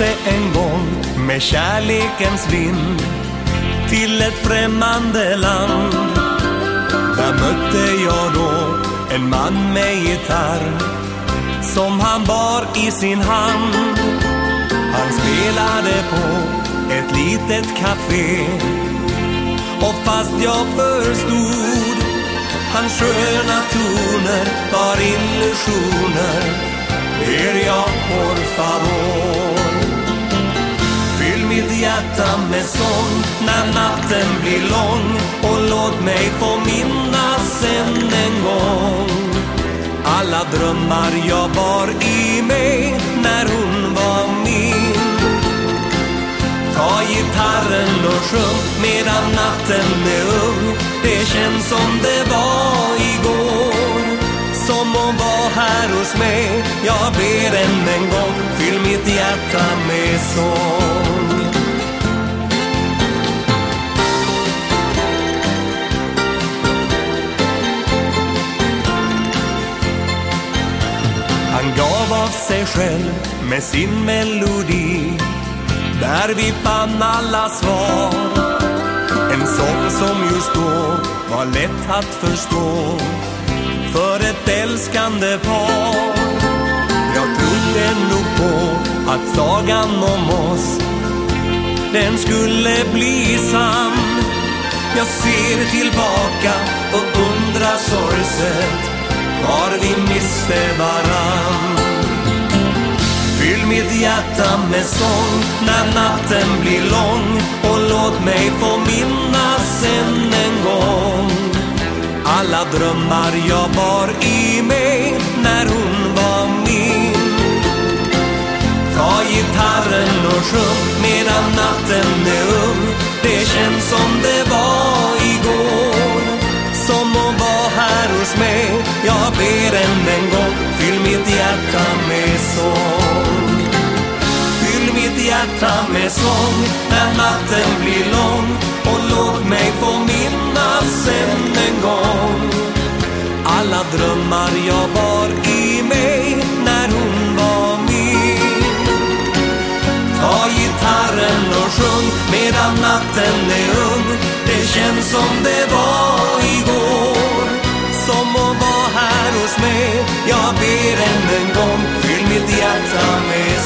reste en gång med kärlekens vind till ett främmande land. Där mötte jag då en man med gitarr som han bar i sin hand. Han spelade på ett litet café och fast jag förstod hans sköna toner var illusioner ber jag por favor. Fyll mitt hjärta med sång när natten blir lång och låt mig få minnas än en gång alla drömmar jag bar i mig när hon var min. Ta gitarren och sjung medan natten är ung. Det känns som det var igår. Som hon var här hos mig. Jag ber än en gång, fyll mitt hjärta med sång. Han gav av sig själv med sin melodi där vi fann alla svar. En sång som just då var lätt att förstå för ett älskande par. Jag trodde nog på att sagan om oss den skulle bli sann. Jag ser tillbaka och undrar sorgset var vi miste varann. Fyll mitt hjärta med sång när natten blir lång och låt mig få minnas än en gång alla drömmar jag bar i mig när hon var min. Ta gitarren och sjung medan natten är ung. Det känns som det var igår. Som hon var här hos mig. Jag ber än en gång, fyll mitt hjärta med sång hjärta med sång när natten blir lång och låt mig få minnas än en gång alla drömmar jag bar i mig när hon var min. Ta gitarren och sjung medan natten är ung. Det känns som det var igår. Som att vara här hos mig. Jag ber än en gång, fyll mitt hjärta med